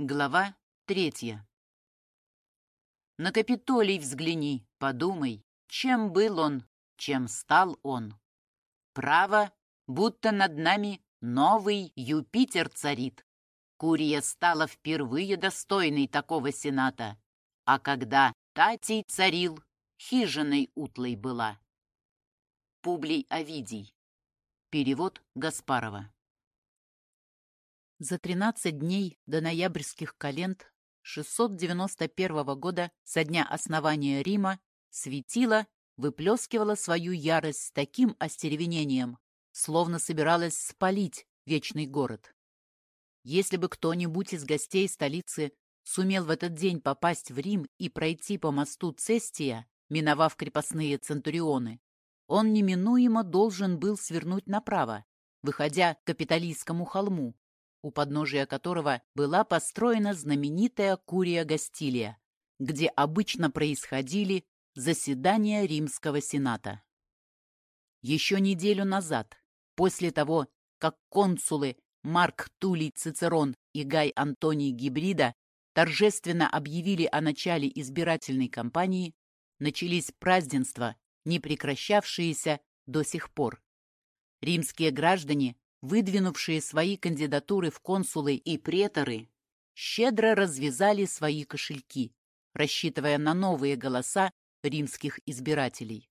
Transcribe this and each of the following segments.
Глава третья. На Капитолий взгляни, подумай, чем был он, чем стал он. Право, будто над нами новый Юпитер царит. Курия стала впервые достойной такого сената, а когда Татий царил, хижиной утлой была. Публий Овидий. Перевод Гаспарова. За 13 дней до ноябрьских календ 691 года со дня основания Рима светило выплескивало свою ярость с таким остеревенением, словно собиралась спалить вечный город. Если бы кто-нибудь из гостей столицы сумел в этот день попасть в Рим и пройти по мосту Цестия, миновав крепостные центурионы, он неминуемо должен был свернуть направо, выходя к Капитолийскому холму, у подножия которого была построена знаменитая Курия Гастилия, где обычно происходили заседания Римского Сената. Еще неделю назад, после того, как консулы Марк Тулий Цицерон и Гай Антоний Гибрида торжественно объявили о начале избирательной кампании, начались празднества, не прекращавшиеся до сих пор. Римские граждане выдвинувшие свои кандидатуры в консулы и преторы, щедро развязали свои кошельки, рассчитывая на новые голоса римских избирателей.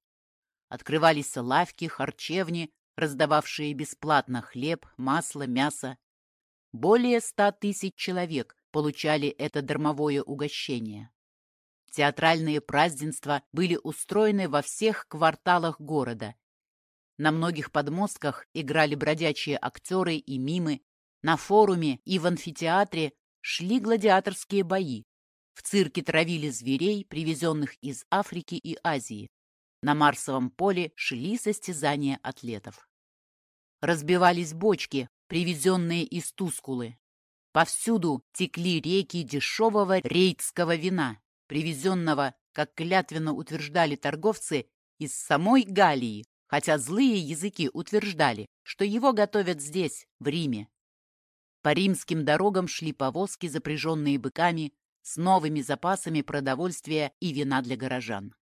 Открывались лавки, харчевни, раздававшие бесплатно хлеб, масло, мясо. Более ста тысяч человек получали это дармовое угощение. Театральные празднества были устроены во всех кварталах города на многих подмостках играли бродячие актеры и мимы. На форуме и в амфитеатре шли гладиаторские бои. В цирке травили зверей, привезенных из Африки и Азии. На Марсовом поле шли состязания атлетов. Разбивались бочки, привезенные из Тускулы. Повсюду текли реки дешевого рейтского вина, привезенного, как клятвенно утверждали торговцы, из самой Галлии, хотя злые языки утверждали, что его готовят здесь, в Риме. По римским дорогам шли повозки, запряженные быками, с новыми запасами продовольствия и вина для горожан.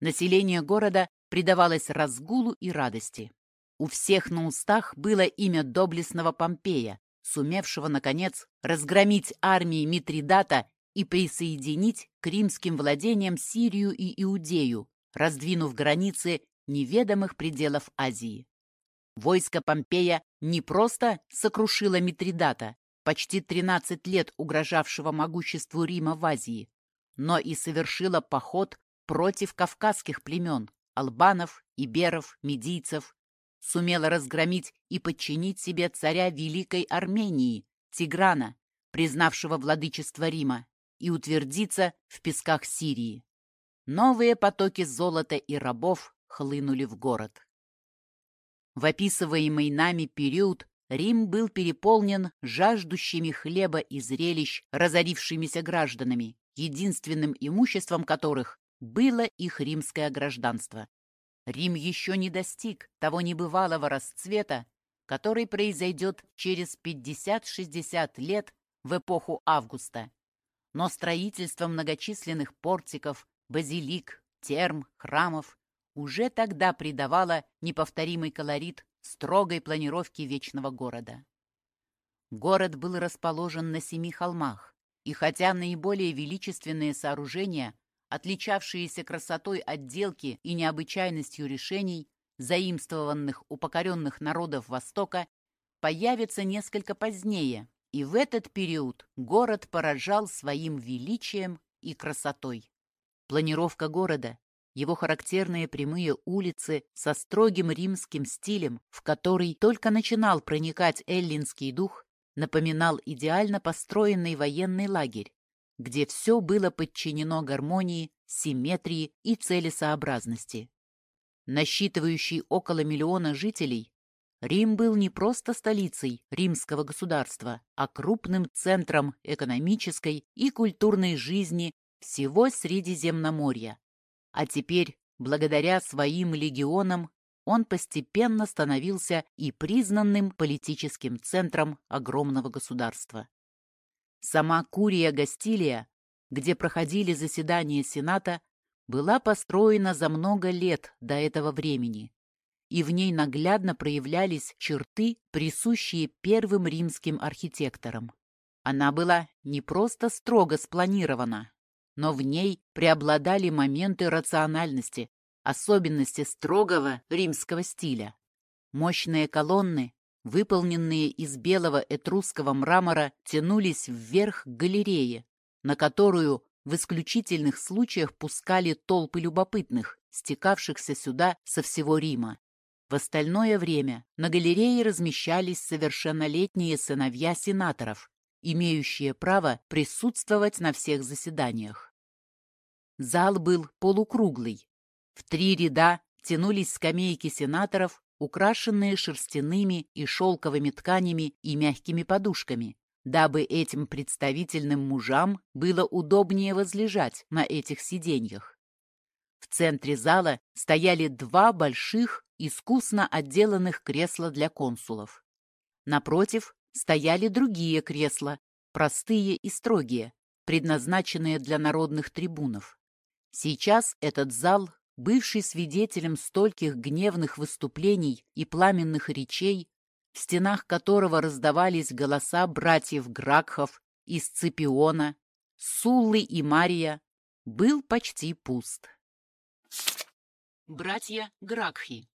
Население города предавалось разгулу и радости. У всех на устах было имя доблестного Помпея, сумевшего, наконец, разгромить армии Митридата и присоединить к римским владениям Сирию и Иудею, раздвинув границы неведомых пределов Азии. Войско Помпея не просто сокрушило Митридата, почти 13 лет угрожавшего могуществу Рима в Азии, но и совершило поход против кавказских племен – албанов, иберов, медийцев, сумело разгромить и подчинить себе царя Великой Армении, Тиграна, признавшего владычество Рима, и утвердиться в песках Сирии. Новые потоки золота и рабов хлынули в город. В описываемый нами период Рим был переполнен жаждущими хлеба и зрелищ разорившимися гражданами, единственным имуществом которых было их римское гражданство. Рим еще не достиг того небывалого расцвета, который произойдет через 50-60 лет в эпоху Августа. Но строительство многочисленных портиков, базилик, терм, храмов уже тогда придавала неповторимый колорит строгой планировке вечного города. Город был расположен на семи холмах, и хотя наиболее величественные сооружения, отличавшиеся красотой отделки и необычайностью решений, заимствованных у покоренных народов Востока, появятся несколько позднее, и в этот период город поражал своим величием и красотой. Планировка города его характерные прямые улицы со строгим римским стилем, в который только начинал проникать эллинский дух, напоминал идеально построенный военный лагерь, где все было подчинено гармонии, симметрии и целесообразности. Насчитывающий около миллиона жителей, Рим был не просто столицей римского государства, а крупным центром экономической и культурной жизни всего Средиземноморья. А теперь, благодаря своим легионам, он постепенно становился и признанным политическим центром огромного государства. Сама Курия Гастилия, где проходили заседания Сената, была построена за много лет до этого времени, и в ней наглядно проявлялись черты, присущие первым римским архитекторам. Она была не просто строго спланирована, но в ней преобладали моменты рациональности, особенности строгого римского стиля. Мощные колонны, выполненные из белого этрусского мрамора, тянулись вверх к галерее, на которую в исключительных случаях пускали толпы любопытных, стекавшихся сюда со всего Рима. В остальное время на галерее размещались совершеннолетние сыновья сенаторов, имеющие право присутствовать на всех заседаниях. Зал был полукруглый. В три ряда тянулись скамейки сенаторов, украшенные шерстяными и шелковыми тканями и мягкими подушками, дабы этим представительным мужам было удобнее возлежать на этих сиденьях. В центре зала стояли два больших, искусно отделанных кресла для консулов. Напротив стояли другие кресла, простые и строгие, предназначенные для народных трибунов. Сейчас этот зал, бывший свидетелем стольких гневных выступлений и пламенных речей, в стенах которого раздавались голоса братьев Гракхов из Ципиона, Суллы и Мария, был почти пуст. Братья Гракхи.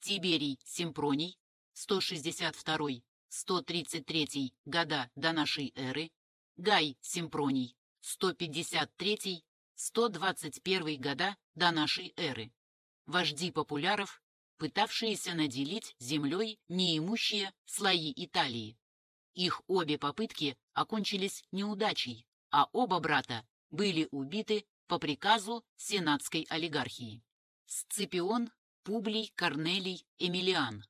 Тиберий Симпроний, 162-133 года до нашей эры, Гай Симпроний, 153-121 года до нашей эры, вожди популяров пытавшиеся наделить землей неимущие слои Италии. Их обе попытки окончились неудачей, а оба брата были убиты по приказу сенатской олигархии. Сципион, Публий, Корнелий, Эмилиан.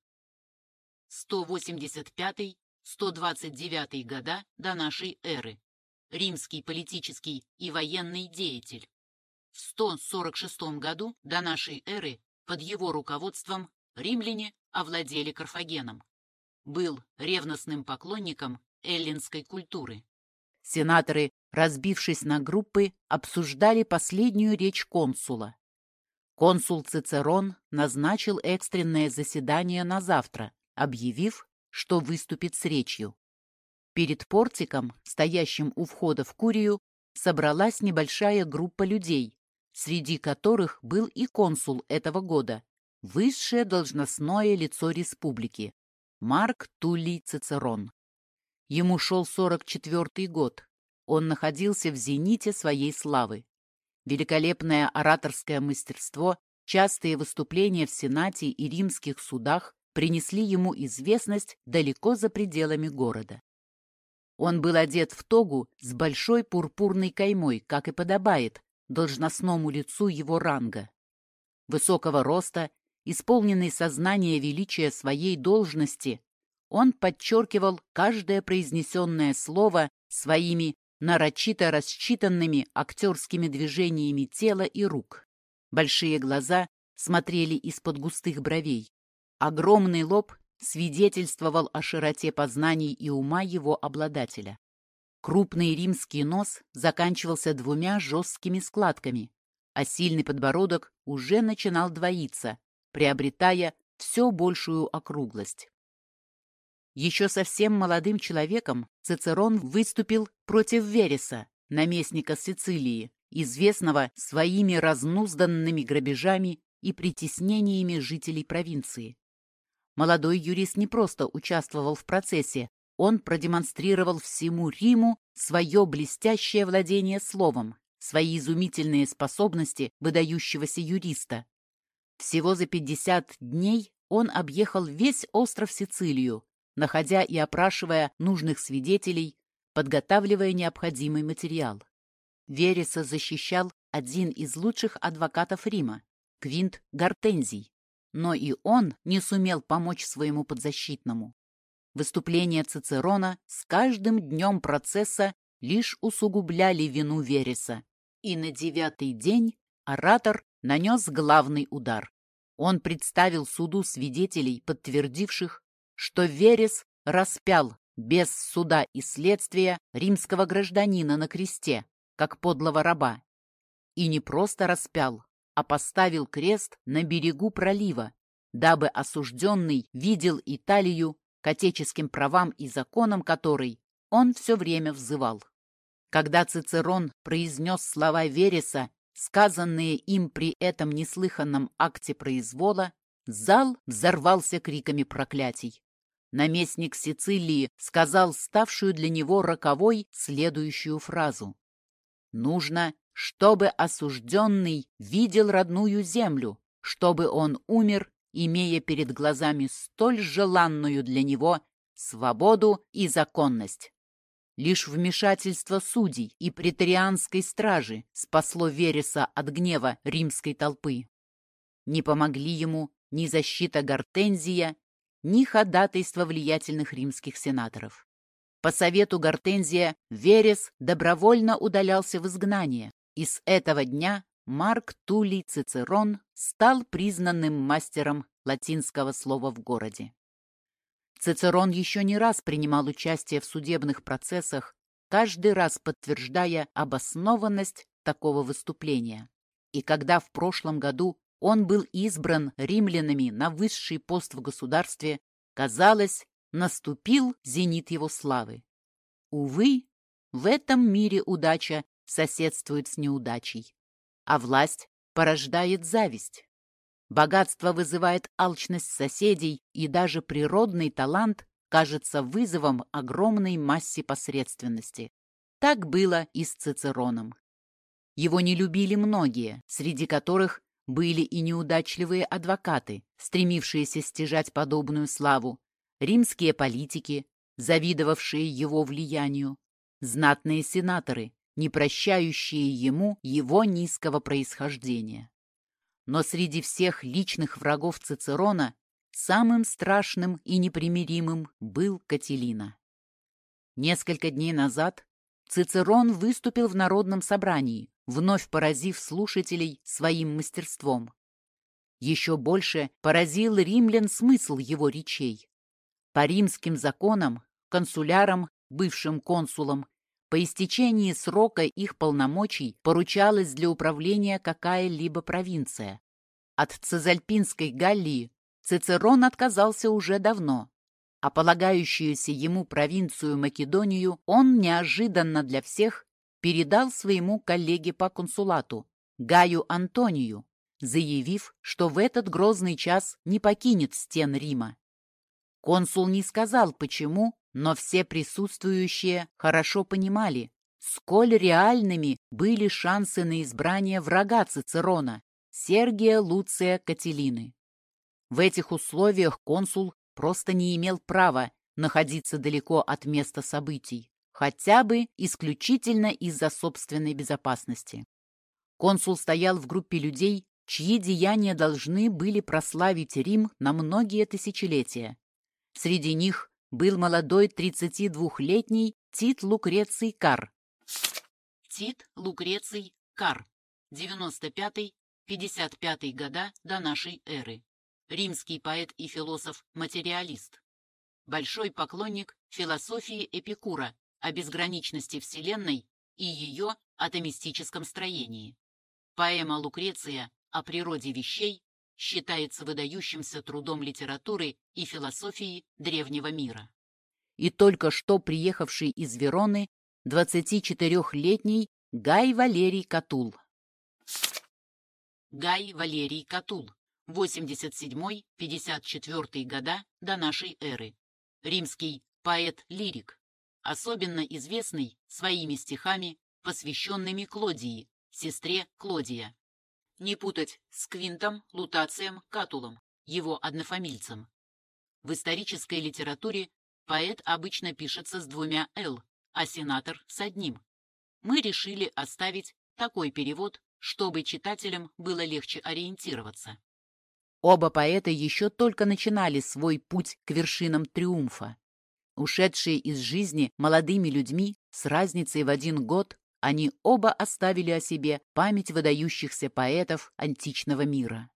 185-129 года до нашей эры. Римский политический и военный деятель. В 146 году до нашей эры под его руководством римляне овладели Карфагеном. Был ревностным поклонником эллинской культуры. Сенаторы, разбившись на группы, обсуждали последнюю речь консула. Консул Цицерон назначил экстренное заседание на завтра, объявив, что выступит с речью. Перед портиком, стоящим у входа в Курию, собралась небольшая группа людей, среди которых был и консул этого года, высшее должностное лицо республики, Марк Туллий Цицерон. Ему шел 44-й год. Он находился в зените своей славы. Великолепное ораторское мастерство, частые выступления в Сенате и римских судах принесли ему известность далеко за пределами города. Он был одет в тогу с большой пурпурной каймой, как и подобает, должностному лицу его ранга. Высокого роста, исполненный сознания величия своей должности, он подчеркивал каждое произнесенное слово своими нарочито рассчитанными актерскими движениями тела и рук. Большие глаза смотрели из-под густых бровей. Огромный лоб свидетельствовал о широте познаний и ума его обладателя. Крупный римский нос заканчивался двумя жесткими складками, а сильный подбородок уже начинал двоиться, приобретая все большую округлость. Еще совсем молодым человеком Цицерон выступил против Вереса, наместника Сицилии, известного своими разнузданными грабежами и притеснениями жителей провинции. Молодой юрист не просто участвовал в процессе, он продемонстрировал всему Риму свое блестящее владение словом, свои изумительные способности выдающегося юриста. Всего за 50 дней он объехал весь остров Сицилию, находя и опрашивая нужных свидетелей, подготавливая необходимый материал. Вереса защищал один из лучших адвокатов Рима, Квинт Гортензий, но и он не сумел помочь своему подзащитному. Выступления Цицерона с каждым днем процесса лишь усугубляли вину Вереса. И на девятый день оратор нанес главный удар. Он представил суду свидетелей, подтвердивших, что Верес распял без суда и следствия римского гражданина на кресте, как подлого раба. И не просто распял, а поставил крест на берегу пролива, дабы осужденный видел Италию к отеческим правам и законам которой он все время взывал. Когда Цицерон произнес слова Вереса, сказанные им при этом неслыханном акте произвола, зал взорвался криками проклятий. Наместник Сицилии сказал ставшую для него роковой следующую фразу. «Нужно, чтобы осужденный видел родную землю, чтобы он умер, имея перед глазами столь желанную для него свободу и законность». Лишь вмешательство судей и претарианской стражи спасло Вереса от гнева римской толпы. Не помогли ему ни защита Гортензия, ни ходатайство влиятельных римских сенаторов. По совету Гортензия Верес добровольно удалялся в изгнание, и с этого дня Марк Тулий Цицерон стал признанным мастером латинского слова в городе. Цицерон еще не раз принимал участие в судебных процессах, каждый раз подтверждая обоснованность такого выступления. И когда в прошлом году он был избран римлянами на высший пост в государстве, казалось, наступил зенит его славы. Увы, в этом мире удача соседствует с неудачей, а власть порождает зависть. Богатство вызывает алчность соседей, и даже природный талант кажется вызовом огромной массе посредственности. Так было и с Цицероном. Его не любили многие, среди которых были и неудачливые адвокаты, стремившиеся стяжать подобную славу, римские политики, завидовавшие его влиянию, знатные сенаторы, не прощающие ему его низкого происхождения. Но среди всех личных врагов Цицерона самым страшным и непримиримым был Кателина. Несколько дней назад Цицерон выступил в народном собрании, вновь поразив слушателей своим мастерством. Еще больше поразил римлян смысл его речей. По римским законам, консулярам, бывшим консулам, по истечении срока их полномочий поручалась для управления какая-либо провинция. От Цезальпинской Галлии Цицерон отказался уже давно, а полагающуюся ему провинцию Македонию он неожиданно для всех передал своему коллеге по консулату, Гаю Антонию, заявив, что в этот грозный час не покинет стен Рима. Консул не сказал, почему, но все присутствующие хорошо понимали, сколь реальными были шансы на избрание врага Цицерона, Сергия Луция Кателины. В этих условиях консул просто не имел права находиться далеко от места событий, хотя бы исключительно из-за собственной безопасности. Консул стоял в группе людей, чьи деяния должны были прославить Рим на многие тысячелетия. Среди них был молодой 32-летний Тит Лукреций Кар. Тит Лукреций Кар, 95-55 года до нашей эры. Римский поэт и философ-материалист. Большой поклонник философии Эпикура о безграничности Вселенной и ее атомистическом строении. Поэма Лукреция о природе вещей считается выдающимся трудом литературы и философии древнего мира. И только что приехавший из Вероны 24-летний Гай Валерий Катул. Гай Валерий Катул, 87-54 года до нашей эры. Римский поэт-лирик, особенно известный своими стихами, посвященными Клодии, сестре Клодия, не путать с Квинтом Лутацием Катулом, его однофамильцем. В исторической литературе поэт обычно пишется с двумя «л», а сенатор с одним. Мы решили оставить такой перевод, чтобы читателям было легче ориентироваться. Оба поэта еще только начинали свой путь к вершинам триумфа. Ушедшие из жизни молодыми людьми с разницей в один год, они оба оставили о себе память выдающихся поэтов античного мира.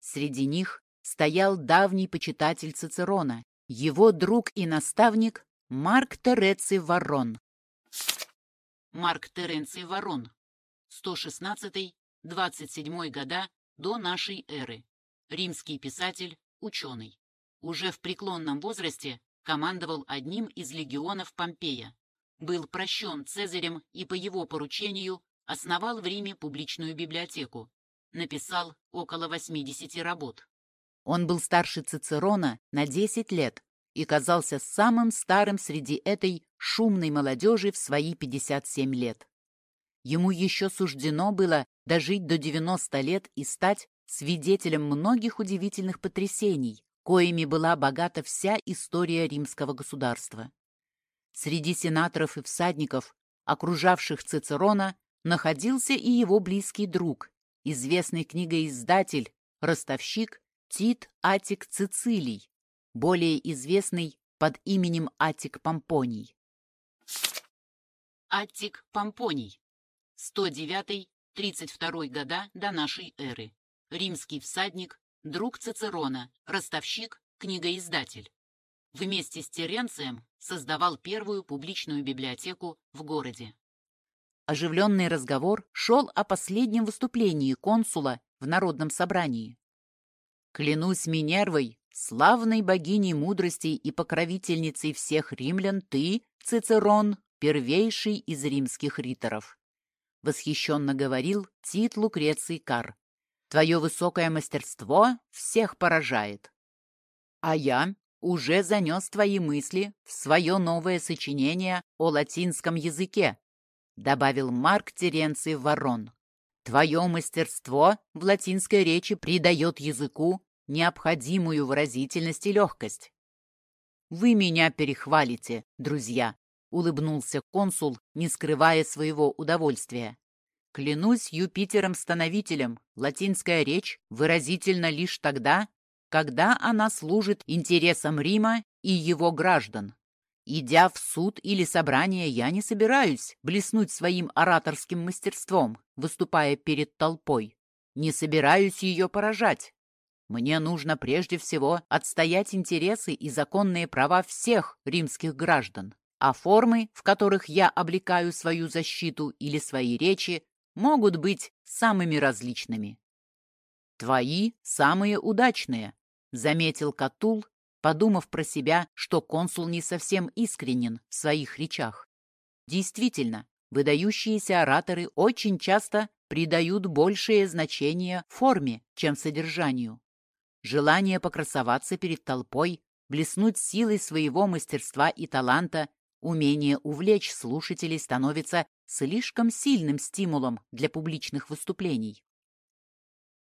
Среди них стоял давний почитатель Цицерона, его друг и наставник Марк Тереций Ворон. Марк Теренций Ворон. 116-27 года до нашей эры. Римский писатель, ученый. Уже в преклонном возрасте командовал одним из легионов Помпея. Был прощен Цезарем и по его поручению основал в Риме публичную библиотеку. Написал около 80 работ. Он был старше Цицерона на 10 лет и казался самым старым среди этой шумной молодежи в свои 57 лет. Ему еще суждено было дожить до 90 лет и стать свидетелем многих удивительных потрясений, коими была богата вся история римского государства. Среди сенаторов и всадников, окружавших Цицерона, находился и его близкий друг, известный книгоиздатель, ростовщик Тит Атик Цицилий, более известный под именем Атик Помпоний. Аттик Помпоний. 109-32 года до нашей эры. Римский всадник, друг Цицерона, ростовщик, книгоиздатель. Вместе с Теренцием создавал первую публичную библиотеку в городе. Оживленный разговор шел о последнем выступлении консула в народном собрании. «Клянусь Минервой, славной богиней мудрости и покровительницей всех римлян, ты, Цицерон, первейший из римских риторов», — восхищенно говорил Тит Лукреций Кар. «Твое высокое мастерство всех поражает. А я уже занес твои мысли в свое новое сочинение о латинском языке», — добавил Марк Теренций Ворон. «Твое мастерство в латинской речи придает языку необходимую выразительность и легкость». «Вы меня перехвалите, друзья», — улыбнулся консул, не скрывая своего удовольствия. «Клянусь Юпитером-становителем, латинская речь выразительна лишь тогда, когда она служит интересам Рима и его граждан. Идя в суд или собрание, я не собираюсь блеснуть своим ораторским мастерством, выступая перед толпой. Не собираюсь ее поражать. Мне нужно прежде всего отстоять интересы и законные права всех римских граждан, а формы, в которых я облекаю свою защиту или свои речи, могут быть самыми различными. Твои самые удачные, — заметил Катул, подумав про себя, что консул не совсем искренен в своих речах. Действительно, выдающиеся ораторы очень часто придают большее значение форме, чем содержанию. Желание покрасоваться перед толпой, блеснуть силой своего мастерства и таланта, умение увлечь слушателей становится слишком сильным стимулом для публичных выступлений.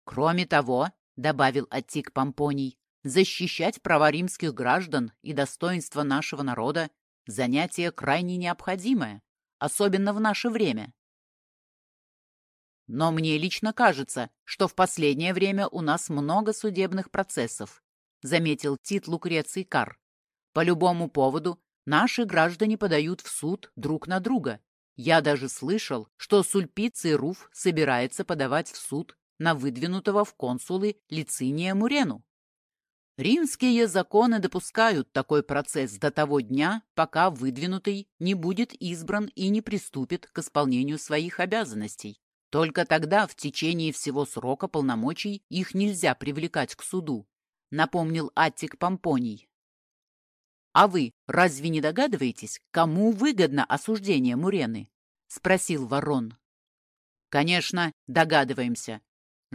Кроме того, — добавил Аттик Помпоний, — «защищать права римских граждан и достоинство нашего народа — занятие крайне необходимое, особенно в наше время. Но мне лично кажется, что в последнее время у нас много судебных процессов», — заметил Тит Лукреций Кар. «По любому поводу наши граждане подают в суд друг на друга. Я даже слышал, что Сульпиций Руф собирается подавать в суд на выдвинутого в консулы Лициния Мурену. Римские законы допускают такой процесс до того дня, пока выдвинутый не будет избран и не приступит к исполнению своих обязанностей. Только тогда в течение всего срока полномочий их нельзя привлекать к суду, напомнил Аттик Помпоний. «А вы разве не догадываетесь, кому выгодно осуждение Мурены?» — спросил Ворон. «Конечно, догадываемся»,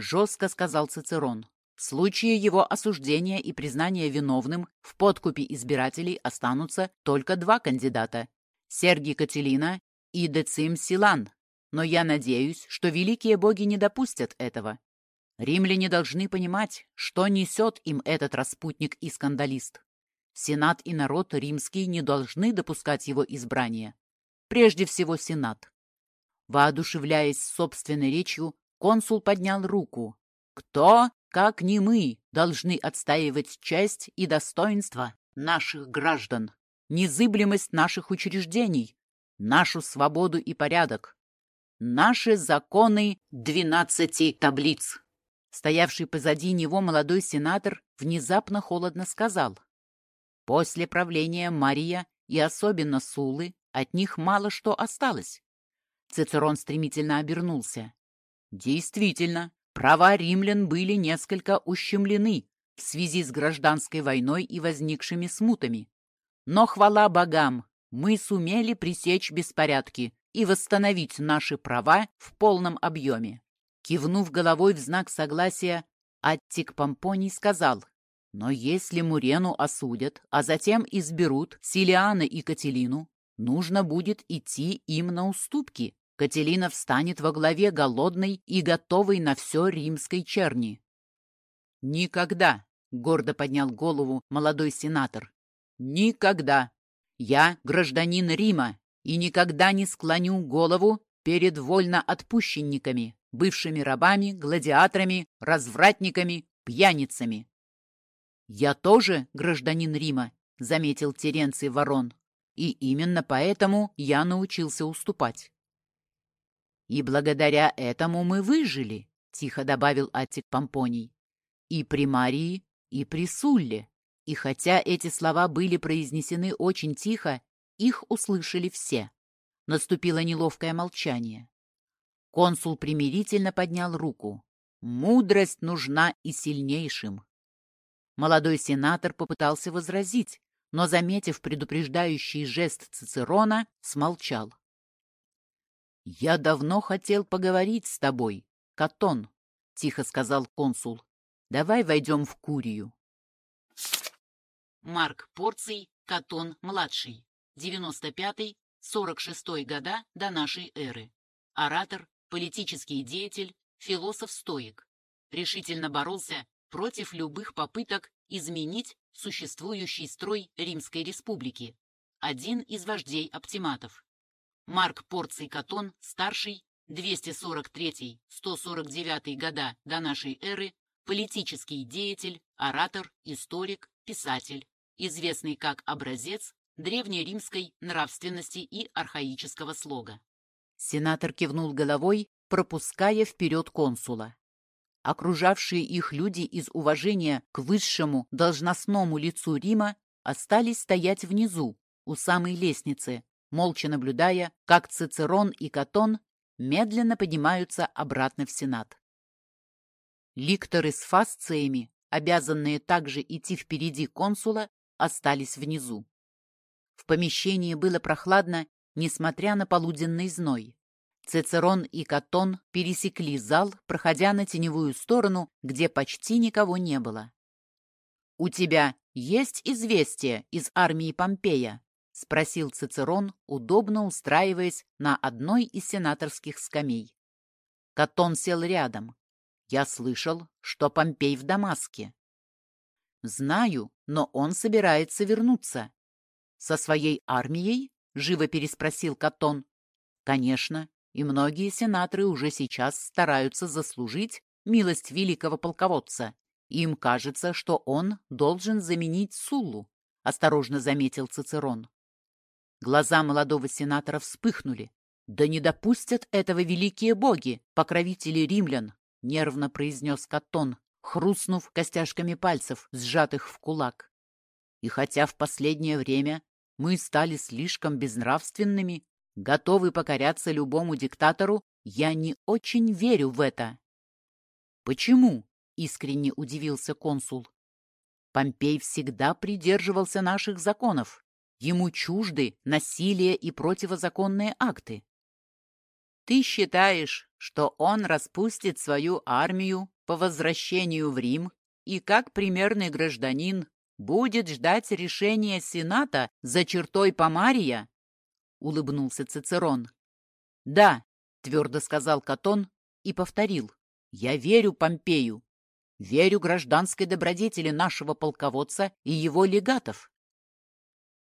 жестко сказал Цицерон. В случае его осуждения и признания виновным в подкупе избирателей останутся только два кандидата – Сергий Кателина и Децим Силан. Но я надеюсь, что великие боги не допустят этого. Римляне должны понимать, что несет им этот распутник и скандалист. Сенат и народ римский не должны допускать его избрания. Прежде всего Сенат. Воодушевляясь собственной речью, Консул поднял руку. «Кто, как не мы, должны отстаивать честь и достоинство наших граждан, незыблемость наших учреждений, нашу свободу и порядок, наши законы двенадцати таблиц». Стоявший позади него молодой сенатор внезапно холодно сказал. «После правления Мария и особенно Сулы, от них мало что осталось. Цицерон стремительно обернулся. Действительно, права римлян были несколько ущемлены в связи с гражданской войной и возникшими смутами. Но хвала богам, мы сумели пресечь беспорядки и восстановить наши права в полном объеме. Кивнув головой в знак согласия, Аттик Помпоний сказал, «Но если Мурену осудят, а затем изберут Силиана и Кателину, нужно будет идти им на уступки. Кателина встанет во главе голодной и готовой на все римской черни». «Никогда!» — гордо поднял голову молодой сенатор. «Никогда! Я гражданин Рима и никогда не склоню голову перед вольноотпущенниками, бывшими рабами, гладиаторами, развратниками, пьяницами. «Я тоже гражданин Рима», — заметил Теренций Ворон, «и именно поэтому я научился уступать». «И благодаря этому мы выжили», — тихо добавил Аттик Помпоний, «и при Марии, и при Сулле». И хотя эти слова были произнесены очень тихо, их услышали все. Наступило неловкое молчание. Консул примирительно поднял руку. «Мудрость нужна и сильнейшим». Молодой сенатор попытался возразить, но, заметив предупреждающий жест Цицерона, смолчал. «Я давно хотел поговорить с тобой, Катон», — тихо сказал консул. «Давай войдем в Курию». Марк Порций, Катон-младший, 95-46 года до нашей эры. Оратор, политический деятель, философ-стоик. Решительно боролся против любых попыток изменить существующий строй Римской Республики. Один из вождей оптиматов. Марк Порций Катон, старший, 243-149 года до нашей эры, политический деятель, оратор, историк, писатель, известный как образец древнеримской нравственности и архаического слога. Сенатор кивнул головой, пропуская вперед консула. Окружавшие их люди из уважения к высшему должностному лицу Рима остались стоять внизу, у самой лестницы, молча наблюдая, как Цицерон и Катон медленно поднимаются обратно в Сенат. Ликторы с фасциями, обязанные также идти впереди консула, остались внизу. В помещении было прохладно, несмотря на полуденный зной. Цицерон и Катон пересекли зал, проходя на теневую сторону, где почти никого не было. «У тебя есть известие из армии Помпея?» — спросил Цицерон, удобно устраиваясь на одной из сенаторских скамей. Катон сел рядом. «Я слышал, что Помпей в Дамаске». «Знаю, но он собирается вернуться». «Со своей армией?» — живо переспросил Катон. «Конечно, и многие сенаторы уже сейчас стараются заслужить милость великого полководца. Им кажется, что он должен заменить Суллу», — осторожно заметил Цицерон. Глаза молодого сенатора вспыхнули. «Да не допустят этого великие боги, покровители римлян!» — нервно произнес Катон, хрустнув костяшками пальцев, сжатых в кулак. И хотя в последнее время мы стали слишком безнравственными, готовы покоряться любому диктатору, я не очень верю в это. Почему? Искренне удивился консул. Помпей всегда придерживался наших законов. Ему чужды насилие и противозаконные акты. Ты считаешь, что он распустит свою армию по возвращению в Рим и, как примерный гражданин, будет ждать решения Сената за чертой Помария? Улыбнулся Цицерон. Да, твердо сказал Катон и повторил. Я верю Помпею. Верю гражданской добродетели нашего полководца и его легатов.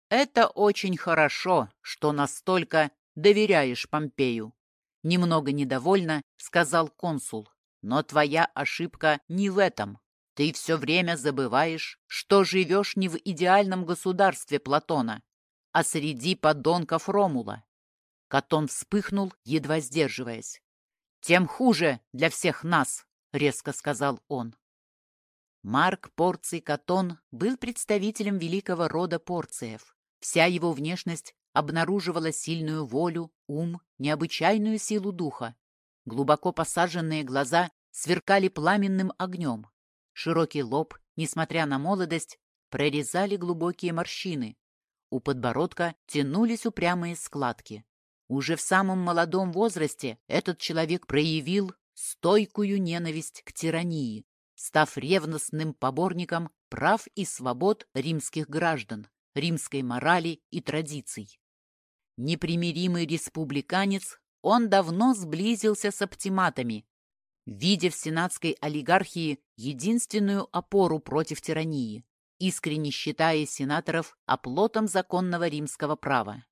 Это очень хорошо, что настолько доверяешь Помпею. Немного недовольно сказал консул. Но твоя ошибка не в этом. Ты все время забываешь, что живешь не в идеальном государстве Платона, а среди подонков Ромула. Катон вспыхнул, едва сдерживаясь. «Тем хуже для всех нас», — резко сказал он. Марк Порций Катон был представителем великого рода Порциев, Вся его внешность обнаруживала сильную волю, ум, необычайную силу духа. Глубоко посаженные глаза сверкали пламенным огнем. Широкий лоб, несмотря на молодость, прорезали глубокие морщины. У подбородка тянулись упрямые складки. Уже в самом молодом возрасте этот человек проявил стойкую ненависть к тирании, став ревностным поборником прав и свобод римских граждан, римской морали и традиций. Непримиримый республиканец, он давно сблизился с оптиматами, видя в сенатской олигархии единственную опору против тирании, искренне считая сенаторов оплотом законного римского права.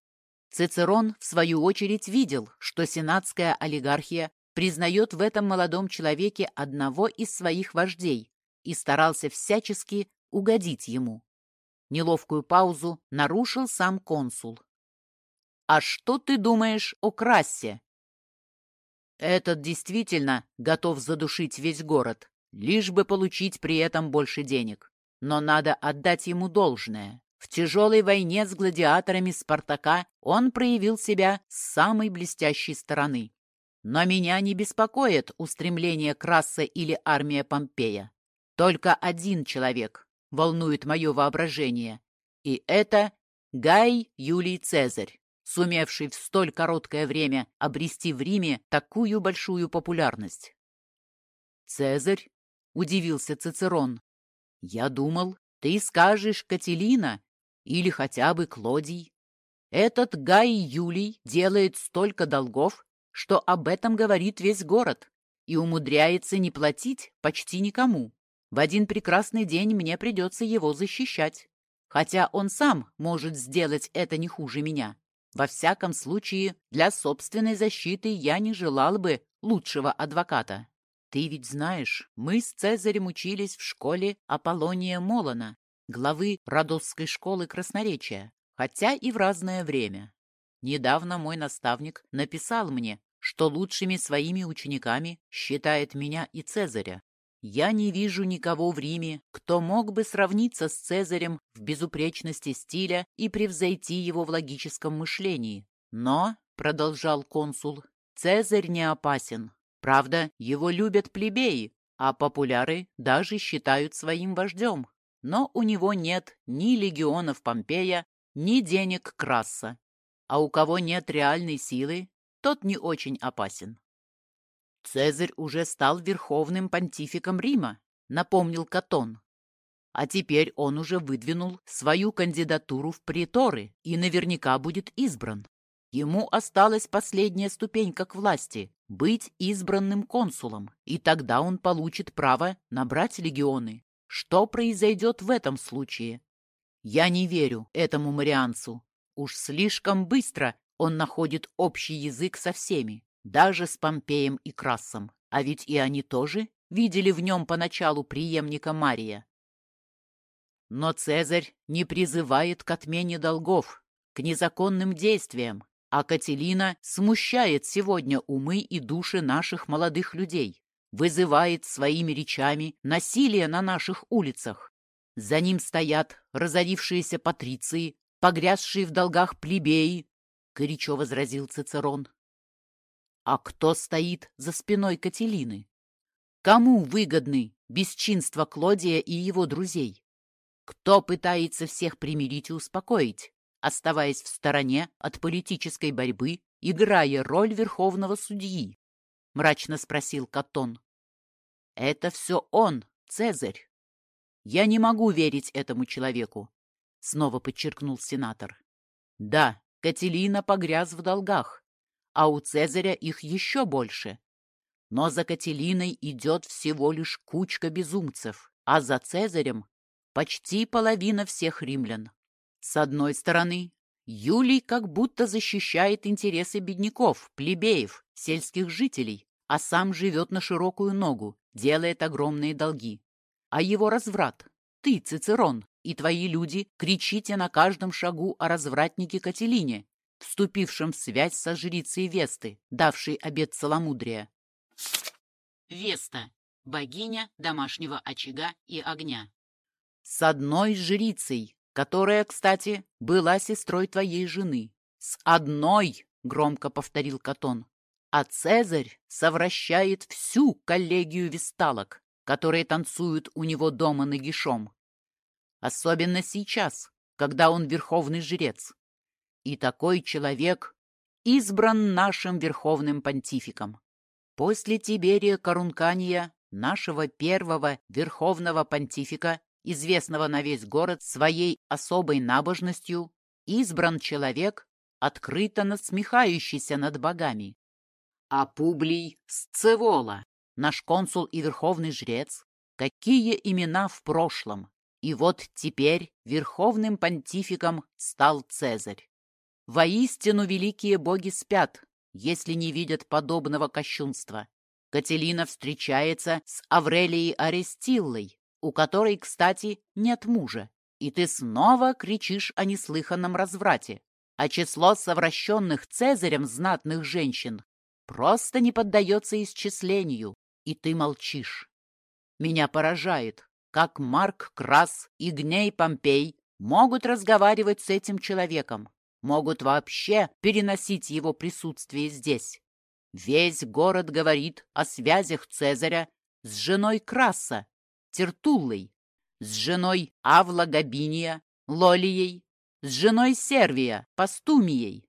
Цицерон, в свою очередь, видел, что сенатская олигархия признает в этом молодом человеке одного из своих вождей и старался всячески угодить ему. Неловкую паузу нарушил сам консул. «А что ты думаешь о Крассе?» «Этот действительно готов задушить весь город, лишь бы получить при этом больше денег. Но надо отдать ему должное. В тяжелой войне с гладиаторами Спартака он проявил себя с самой блестящей стороны. Но меня не беспокоит устремление Краса или армия Помпея. Только один человек волнует мое воображение, и это Гай Юлий Цезарь, сумевший в столь короткое время обрести в Риме такую большую популярность. «Цезарь?» — удивился Цицерон. «Я думал, ты скажешь Кателина или хотя бы Клодий. Этот Гай Юлий делает столько долгов, что об этом говорит весь город и умудряется не платить почти никому. В один прекрасный день мне придется его защищать. Хотя он сам может сделать это не хуже меня. Во всяком случае, для собственной защиты я не желал бы лучшего адвоката. Ты ведь знаешь, мы с Цезарем учились в школе Аполлония Молона, главы Родосской школы красноречия, хотя и в разное время. Недавно мой наставник написал мне, что лучшими своими учениками считает меня и Цезаря. Я не вижу никого в Риме, кто мог бы сравниться с Цезарем в безупречности стиля и превзойти его в логическом мышлении. Но, — продолжал консул, — Цезарь не опасен. Правда, его любят плебеи, а популяры даже считают своим вождем. Но у него нет ни легионов Помпея, ни денег Краса. А у кого нет реальной силы, тот не очень опасен. Цезарь уже стал верховным понтификом Рима, напомнил Катон. А теперь он уже выдвинул свою кандидатуру в приторы и наверняка будет избран. Ему осталась последняя ступенька к власти – быть избранным консулом, и тогда он получит право набрать легионы. Что произойдет в этом случае? Я не верю этому марианцу. Уж слишком быстро он находит общий язык со всеми, даже с Помпеем и Красом, а ведь и они тоже видели в нем поначалу преемника Мария. Но Цезарь не призывает к отмене долгов, к незаконным действиям, а Кателина смущает сегодня умы и души наших молодых людей, вызывает своими речами насилие на наших улицах. За ним стоят разорившиеся патриции, погрязшие в долгах плебеи, — горячо возразил Цицерон. А кто стоит за спиной Кателины? Кому выгодны бесчинства Клодия и его друзей? Кто пытается всех примирить и успокоить, оставаясь в стороне от политической борьбы, играя роль верховного судьи? Мрачно спросил Катон. Это все он, Цезарь. Я не могу верить этому человеку, снова подчеркнул сенатор. Да, Кателина погряз в долгах, а у Цезаря их еще больше. Но за Кателиной идет всего лишь кучка безумцев, а за Цезарем почти половина всех римлян. С одной стороны, Юлий как будто защищает интересы бедняков, плебеев, сельских жителей, а сам живет на широкую ногу, делает огромные долги. А его разврат, ты, Цицерон, и твои люди кричите на каждом шагу о развратнике Кателине, вступившем в связь со жрицей Весты, давшей обет целомудрия. Веста – богиня домашнего очага и огня. С одной жрицей, которая, кстати, была сестрой твоей жены. С одной, громко повторил Катон, а Цезарь совращает всю коллегию весталок, которые танцуют у него дома нагишом. Особенно сейчас, когда он верховный жрец. И такой человек избран нашим верховным понтификом. После Тиберия Корункания, нашего первого верховного понтифика, известного на весь город своей особой набожностью, избран человек, открыто насмехающийся над богами. А Публий Сцевола, наш консул и верховный жрец, какие имена в прошлом. И вот теперь верховным понтификом стал Цезарь. Воистину великие боги спят, если не видят подобного кощунства. Кателина встречается с Аврелией Арестиллой, у которой, кстати, нет мужа, и ты снова кричишь о неслыханном разврате. А число совращенных Цезарем знатных женщин просто не поддается исчислению, и ты молчишь. Меня поражает, как Марк Крас и Гней Помпей могут разговаривать с этим человеком, могут вообще переносить его присутствие здесь. Весь город говорит о связях Цезаря с женой Краса, Тертуллой, с женой Авла Габиния, Лолией, с женой Сервия, Пастумией.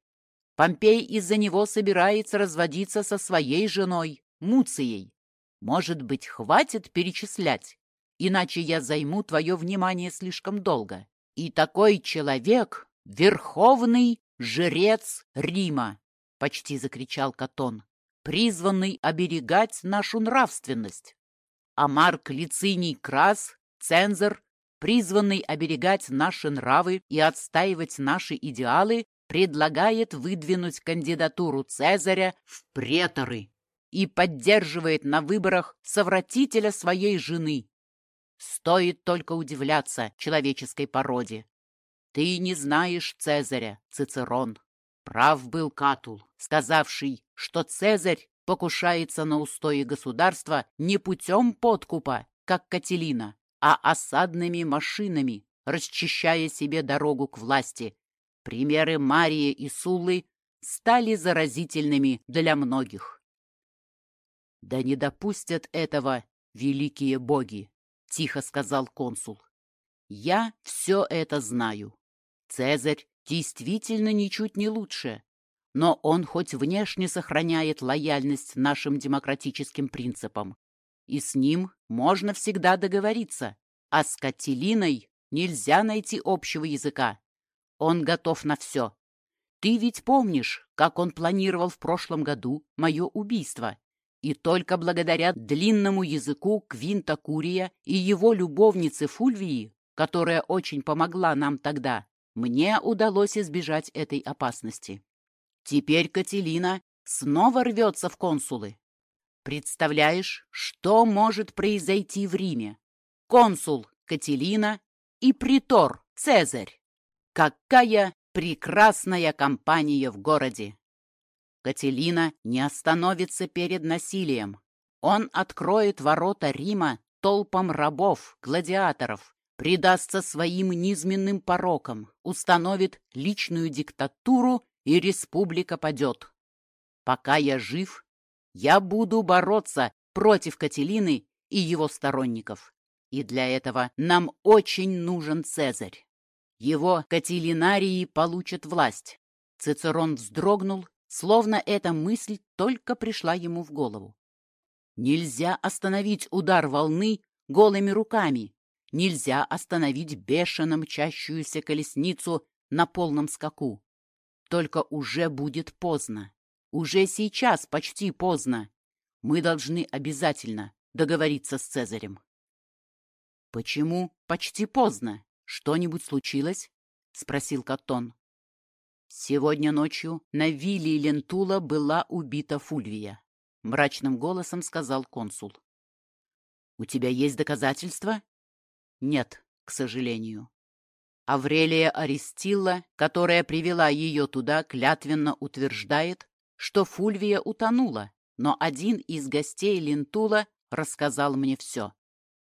Помпей из-за него собирается разводиться со своей женой, Муцией. Может быть, хватит перечислять? иначе я займу твое внимание слишком долго. И такой человек — верховный жрец Рима, — почти закричал Катон, — призванный оберегать нашу нравственность. А Марк Лициний Крас, цензор, призванный оберегать наши нравы и отстаивать наши идеалы, предлагает выдвинуть кандидатуру Цезаря в преторы и поддерживает на выборах совратителя своей жены, Стоит только удивляться человеческой породе. Ты не знаешь Цезаря, Цицерон. Прав был Катул, сказавший, что Цезарь покушается на устои государства не путем подкупа, как Кателина, а осадными машинами, расчищая себе дорогу к власти. Примеры Марии и Суллы стали заразительными для многих. Да не допустят этого великие боги. — тихо сказал консул. «Я все это знаю. Цезарь действительно ничуть не лучше, но он хоть внешне сохраняет лояльность нашим демократическим принципам. И с ним можно всегда договориться, а с Кателиной нельзя найти общего языка. Он готов на все. Ты ведь помнишь, как он планировал в прошлом году мое убийство? И только благодаря длинному языку Квинта Курия и его любовнице Фульвии, которая очень помогла нам тогда, мне удалось избежать этой опасности. Теперь Кателина снова рвется в консулы. Представляешь, что может произойти в Риме? Консул Кателина и притор Цезарь. Какая прекрасная компания в городе! Кателина не остановится перед насилием. Он откроет ворота Рима толпам рабов, гладиаторов, предастся своим низменным порокам, установит личную диктатуру, и республика падет. Пока я жив, я буду бороться против Кателины и его сторонников. И для этого нам очень нужен Цезарь. Его кателинарии получат власть. Цицерон вздрогнул словно эта мысль только пришла ему в голову. Нельзя остановить удар волны голыми руками, нельзя остановить бешено мчащуюся колесницу на полном скаку. Только уже будет поздно. Уже сейчас почти поздно. Мы должны обязательно договориться с Цезарем. «Почему почти поздно? Что-нибудь случилось?» — спросил Каттон. Сегодня ночью на вилле Лентула была убита Фульвия. Мрачным голосом сказал консул. «У тебя есть доказательства?» «Нет, к сожалению». Аврелия Аристилла, которая привела ее туда, клятвенно утверждает, что Фульвия утонула, но один из гостей Лентула рассказал мне все.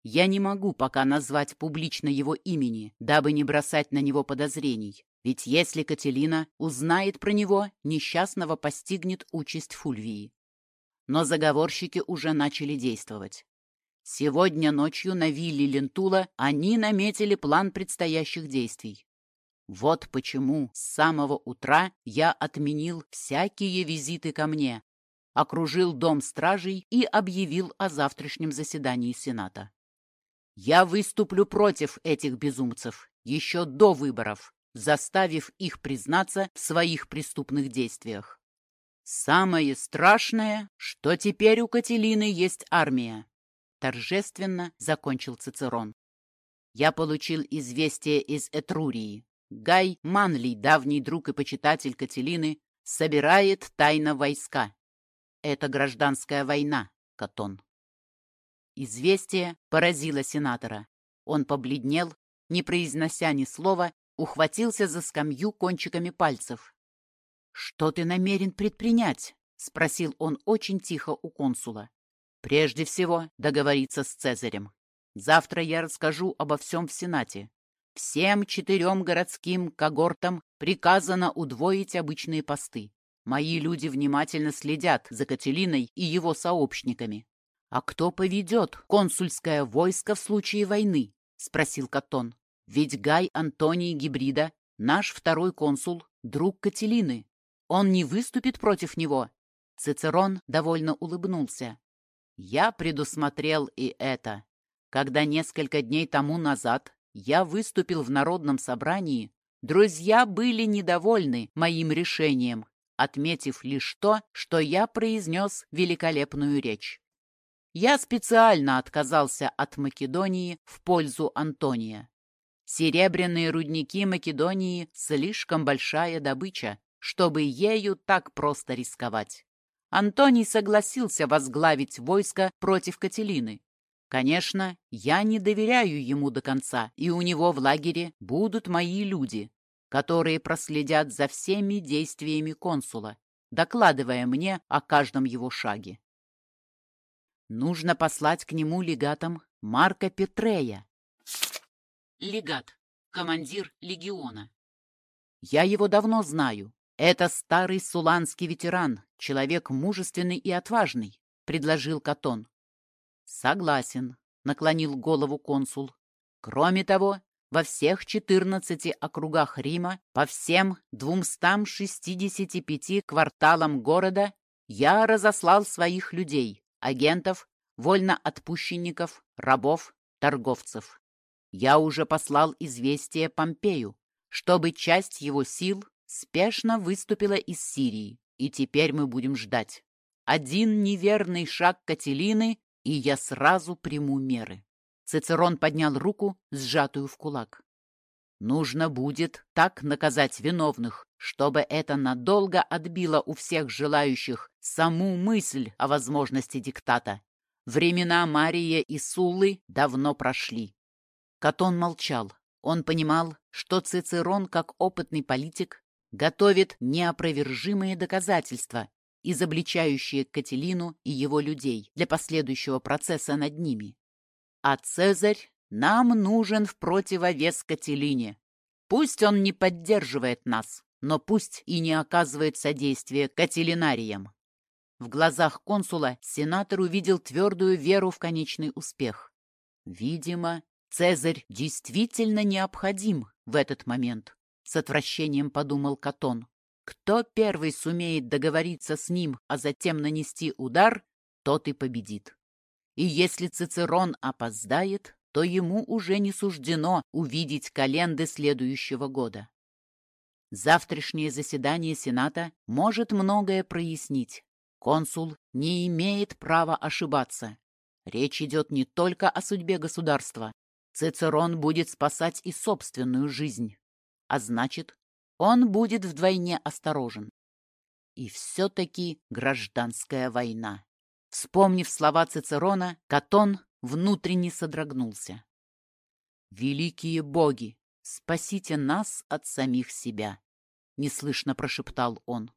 Я не могу пока назвать публично его имени, дабы не бросать на него подозрений. Ведь если Кателина узнает про него, несчастного постигнет участь Фульвии. Но заговорщики уже начали действовать. Сегодня ночью на вилле Лентула они наметили план предстоящих действий. Вот почему с самого утра я отменил всякие визиты ко мне, окружил дом стражей и объявил о завтрашнем заседании Сената. Я выступлю против этих безумцев еще до выборов, заставив их признаться в своих преступных действиях. Самое страшное, что теперь у Кателины есть армия. Торжественно закончил Цицерон. Я получил известие из Этрурии. Гай Манлий, давний друг и почитатель Кателины, собирает тайно войска. Это гражданская война, Катон. Известие поразило сенатора. Он побледнел, не произнося ни слова, ухватился за скамью кончиками пальцев. «Что ты намерен предпринять?» — спросил он очень тихо у консула. «Прежде всего договориться с Цезарем. Завтра я расскажу обо всем в Сенате. Всем четырем городским когортам приказано удвоить обычные посты. Мои люди внимательно следят за Кателиной и его сообщниками. «А кто поведет консульское войско в случае войны?» — спросил Катон. «Ведь Гай Антоний Гибрида, наш второй консул, друг Кателины. Он не выступит против него?» Цицерон довольно улыбнулся. «Я предусмотрел и это. Когда несколько дней тому назад я выступил в народном собрании, друзья были недовольны моим решением, отметив лишь то, что я произнес великолепную речь. Я специально отказался от Македонии в пользу Антония. Серебряные рудники Македонии – слишком большая добыча, чтобы ею так просто рисковать. Антоний согласился возглавить войско против Кателины. Конечно, я не доверяю ему до конца, и у него в лагере будут мои люди, которые проследят за всеми действиями консула, докладывая мне о каждом его шаге. Нужно послать к нему легатом Марка Петрея. Легат. Командир легиона. Я его давно знаю. Это старый суланский ветеран, человек мужественный и отважный, предложил Катон. Согласен, наклонил голову консул. Кроме того, во всех 14 округах Рима, по всем 265 кварталам города я разослал своих людей, агентов, вольноотпущенников, рабов, торговцев. Я уже послал известие Помпею, чтобы часть его сил спешно выступила из Сирии, и теперь мы будем ждать. Один неверный шаг Кателины, и я сразу приму меры. Цицерон поднял руку, сжатую в кулак. Нужно будет так наказать виновных, чтобы это надолго отбило у всех желающих саму мысль о возможности диктата. Времена Мария и Суллы давно прошли. Катон молчал. Он понимал, что Цицерон, как опытный политик, готовит неопровержимые доказательства, изобличающие Кателину и его людей для последующего процесса над ними. А Цезарь нам нужен в противовес Кателине. Пусть он не поддерживает нас, но пусть и не оказывает содействия Кателинариям. В глазах консула сенатор увидел твердую веру в конечный успех. Видимо, Цезарь действительно необходим в этот момент, с отвращением подумал Катон. Кто первый сумеет договориться с ним, а затем нанести удар, тот и победит. И если Цицерон опоздает, то ему уже не суждено увидеть календы следующего года. Завтрашнее заседание Сената может многое прояснить. Консул не имеет права ошибаться. Речь идет не только о судьбе государства. Цицерон будет спасать и собственную жизнь. А значит, он будет вдвойне осторожен. И все-таки гражданская война. Вспомнив слова Цицерона, Катон внутренне содрогнулся. «Великие боги, спасите нас от самих себя!» — неслышно прошептал он.